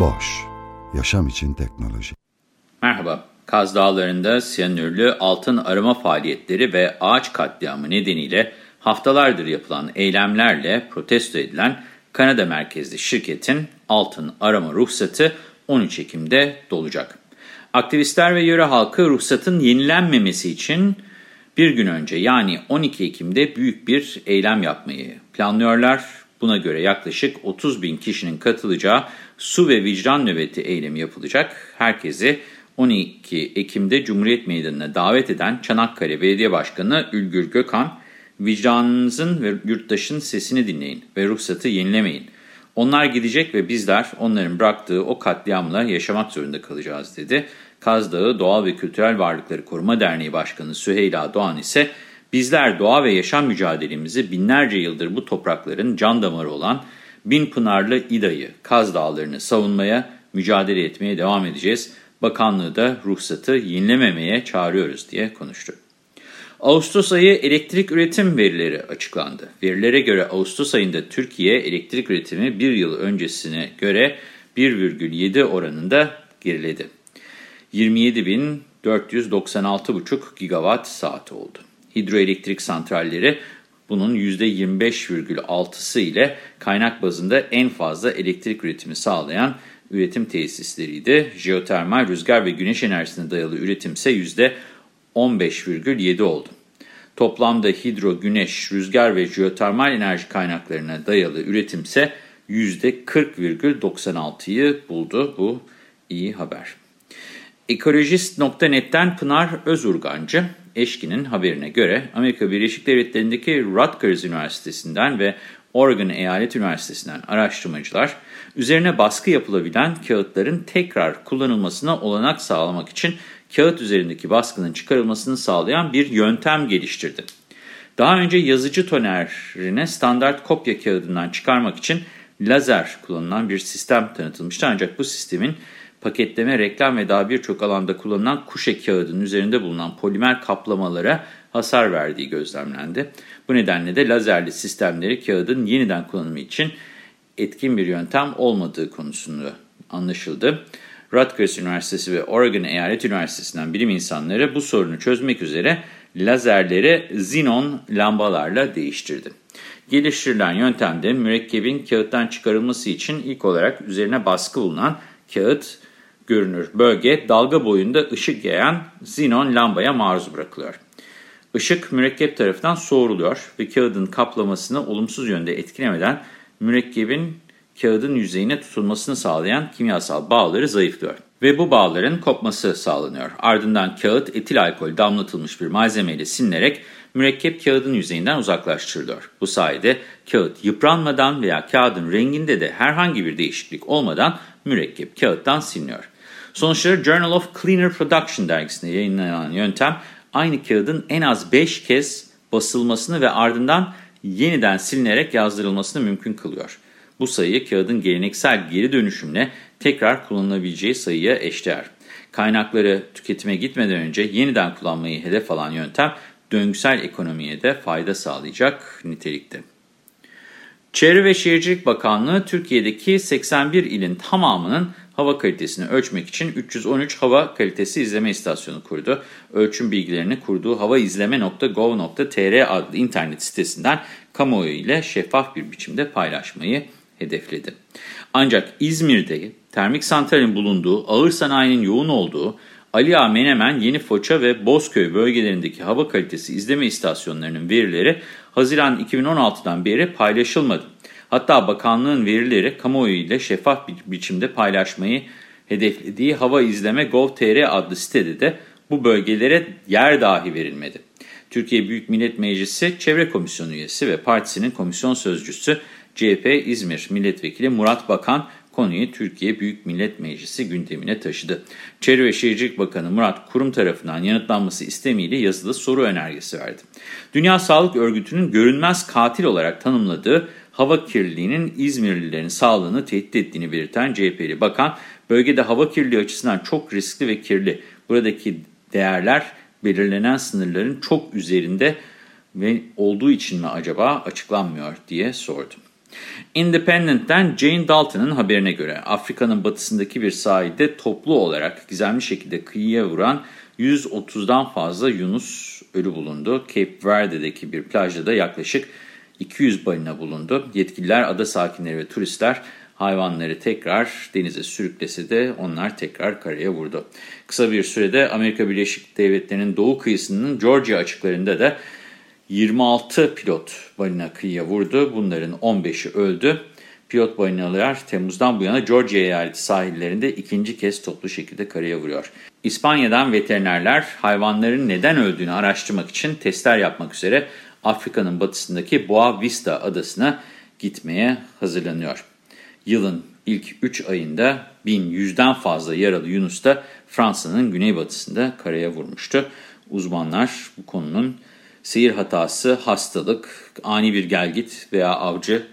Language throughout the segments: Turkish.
Boş, yaşam için teknoloji. Merhaba, Kaz Dağları'nda siyanürlü altın arama faaliyetleri ve ağaç katliamı nedeniyle haftalardır yapılan eylemlerle protesto edilen Kanada merkezli şirketin altın arama ruhsatı 13 Ekim'de dolacak. Aktivistler ve yöre halkı ruhsatın yenilenmemesi için bir gün önce yani 12 Ekim'de büyük bir eylem yapmayı planlıyorlar. Buna göre yaklaşık 30 bin kişinin katılacağı su ve vicdan nöbeti eylemi yapılacak. Herkesi 12 Ekim'de Cumhuriyet Meydanı'na davet eden Çanakkale Belediye Başkanı Ülgür Gökhan, vicdanınızın ve yurttaşın sesini dinleyin ve ruhsatı yenilemeyin. Onlar gidecek ve bizler onların bıraktığı o katliamla yaşamak zorunda kalacağız dedi. Kaz Dağı Doğal ve Kültürel Varlıkları Koruma Derneği Başkanı Süheyla Doğan ise bizler doğa ve yaşam mücadelemizi binlerce yıldır bu toprakların can damarı olan Bin Pınarlı İda'yı, Kaz Dağları'nı savunmaya, mücadele etmeye devam edeceğiz. Bakanlığı da ruhsatı yenilememeye çağırıyoruz diye konuştu. Ağustos ayı elektrik üretim verileri açıklandı. Verilere göre Ağustos ayında Türkiye elektrik üretimi bir yıl öncesine göre 1,7 oranında geriledi. 27.496,5 gigawatt saat oldu. Hidroelektrik santralleri bunun %25,6'sı ile kaynak bazında en fazla elektrik üretimi sağlayan üretim tesisleriydi. Jeotermal, rüzgar ve güneş enerjisine dayalı üretim ise %15,7 oldu. Toplamda hidro, güneş, rüzgar ve jeotermal enerji kaynaklarına dayalı üretim ise %40,96'yı buldu. Bu iyi haber. Ekolojist.net'ten Pınar Özurgancı, Eşkin'in haberine göre Amerika Birleşik Devletleri'ndeki Rutgers Üniversitesi'nden ve Oregon Eyalet Üniversitesi'nden araştırmacılar, üzerine baskı yapılabilen kağıtların tekrar kullanılmasına olanak sağlamak için kağıt üzerindeki baskının çıkarılmasını sağlayan bir yöntem geliştirdi. Daha önce yazıcı tonerine standart kopya kağıdından çıkarmak için lazer kullanılan bir sistem tanıtılmıştı. Ancak bu sistemin paketleme, reklam ve daha birçok alanda kullanılan kuşe kağıdının üzerinde bulunan polimer kaplamalara hasar verdiği gözlemlendi. Bu nedenle de lazerli sistemleri kağıdın yeniden kullanımı için etkin bir yöntem olmadığı konusunda anlaşıldı. Rutgers Üniversitesi ve Oregon Eyalet Üniversitesi'nden bilim insanları bu sorunu çözmek üzere lazerleri xenon lambalarla değiştirdi. Geliştirilen yöntemde mürekkebin kağıttan çıkarılması için ilk olarak üzerine baskı bulunan kağıt görünür bölge dalga boyunda ışık yayan xenon lambaya maruz bırakılıyor. Işık mürekkep tarafından soğuruluyor ve kağıdın kaplamasını olumsuz yönde etkilemeden mürekkebin kağıdın yüzeyine tutulmasını sağlayan kimyasal bağları zayıflıyor. Ve bu bağların kopması sağlanıyor. Ardından kağıt etil alkol damlatılmış bir malzemeyle silinerek mürekkep kağıdın yüzeyinden uzaklaştırılıyor. Bu sayede kağıt yıpranmadan veya kağıdın renginde de herhangi bir değişiklik olmadan mürekkep kağıttan siliniyor. Sonuçları Journal of Cleaner Production dergisinde yayınlanan yöntem aynı kağıdın en az 5 kez basılmasını ve ardından yeniden silinerek yazdırılmasını mümkün kılıyor. Bu sayı kağıdın geleneksel geri dönüşümle tekrar kullanılabileceği sayıya eşdeğer. Kaynakları tüketime gitmeden önce yeniden kullanmayı hedef alan yöntem döngüsel ekonomiye de fayda sağlayacak nitelikte. Çevre ve Şehircilik Bakanlığı Türkiye'deki 81 ilin tamamının hava kalitesini ölçmek için 313 hava kalitesi izleme istasyonu kurdu. Ölçüm bilgilerini kurduğu havaizleme.gov.tr adlı internet sitesinden kamuoyu ile şeffaf bir biçimde paylaşmayı hedefledi. Ancak İzmir'de termik santralin bulunduğu, ağır sanayinin yoğun olduğu, Ali Menemen, Yeni Foça ve Bozköy bölgelerindeki hava kalitesi izleme istasyonlarının verileri Haziran 2016'dan beri paylaşılmadı. Hatta bakanlığın verileri kamuoyu ile şeffaf bir biçimde paylaşmayı hedeflediği Hava İzleme Gov.tr adlı sitede de bu bölgelere yer dahi verilmedi. Türkiye Büyük Millet Meclisi Çevre Komisyonu üyesi ve partisinin komisyon sözcüsü CHP İzmir Milletvekili Murat Bakan konuyu Türkiye Büyük Millet Meclisi gündemine taşıdı. Çevre ve Şehircilik Bakanı Murat Kurum tarafından yanıtlanması istemiyle yazılı soru önergesi verdi. Dünya Sağlık Örgütü'nün görünmez katil olarak tanımladığı hava kirliliğinin İzmirlilerin sağlığını tehdit ettiğini belirten CHP'li bakan, bölgede hava kirliliği açısından çok riskli ve kirli. Buradaki değerler belirlenen sınırların çok üzerinde ve olduğu için mi acaba açıklanmıyor diye sordum. Independent'ten Jane Dalton'ın haberine göre Afrika'nın batısındaki bir sahilde toplu olarak gizemli şekilde kıyıya vuran 130'dan fazla Yunus ölü bulundu. Cape Verde'deki bir plajda da yaklaşık 200 balina bulundu. Yetkililer ada sakinleri ve turistler hayvanları tekrar denize sürüklese de onlar tekrar karaya vurdu. Kısa bir sürede Amerika Birleşik Devletleri'nin doğu kıyısının Georgia açıklarında da 26 pilot balina kıyıya vurdu. Bunların 15'i öldü. Pilot balinalar Temmuz'dan bu yana Georgia eyaleti sahillerinde ikinci kez toplu şekilde karaya vuruyor. İspanya'dan veterinerler hayvanların neden öldüğünü araştırmak için testler yapmak üzere Afrika'nın batısındaki Boa Vista adasına gitmeye hazırlanıyor. Yılın ilk 3 ayında 1100'den fazla yaralı Yunus da Fransa'nın güneybatısında karaya vurmuştu. Uzmanlar bu konunun seyir hatası, hastalık, ani bir gelgit veya avcı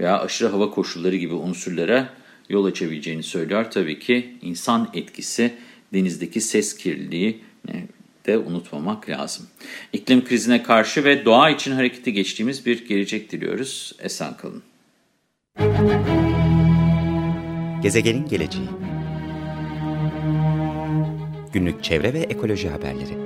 veya aşırı hava koşulları gibi unsurlara yol açabileceğini söylüyor. Tabii ki insan etkisi, denizdeki ses kirliliği de unutmamak lazım. İklim krizine karşı ve doğa için harekete geçtiğimiz bir gelecek diliyoruz. Esen kalın. Gezegenin geleceği Günlük çevre ve ekoloji haberleri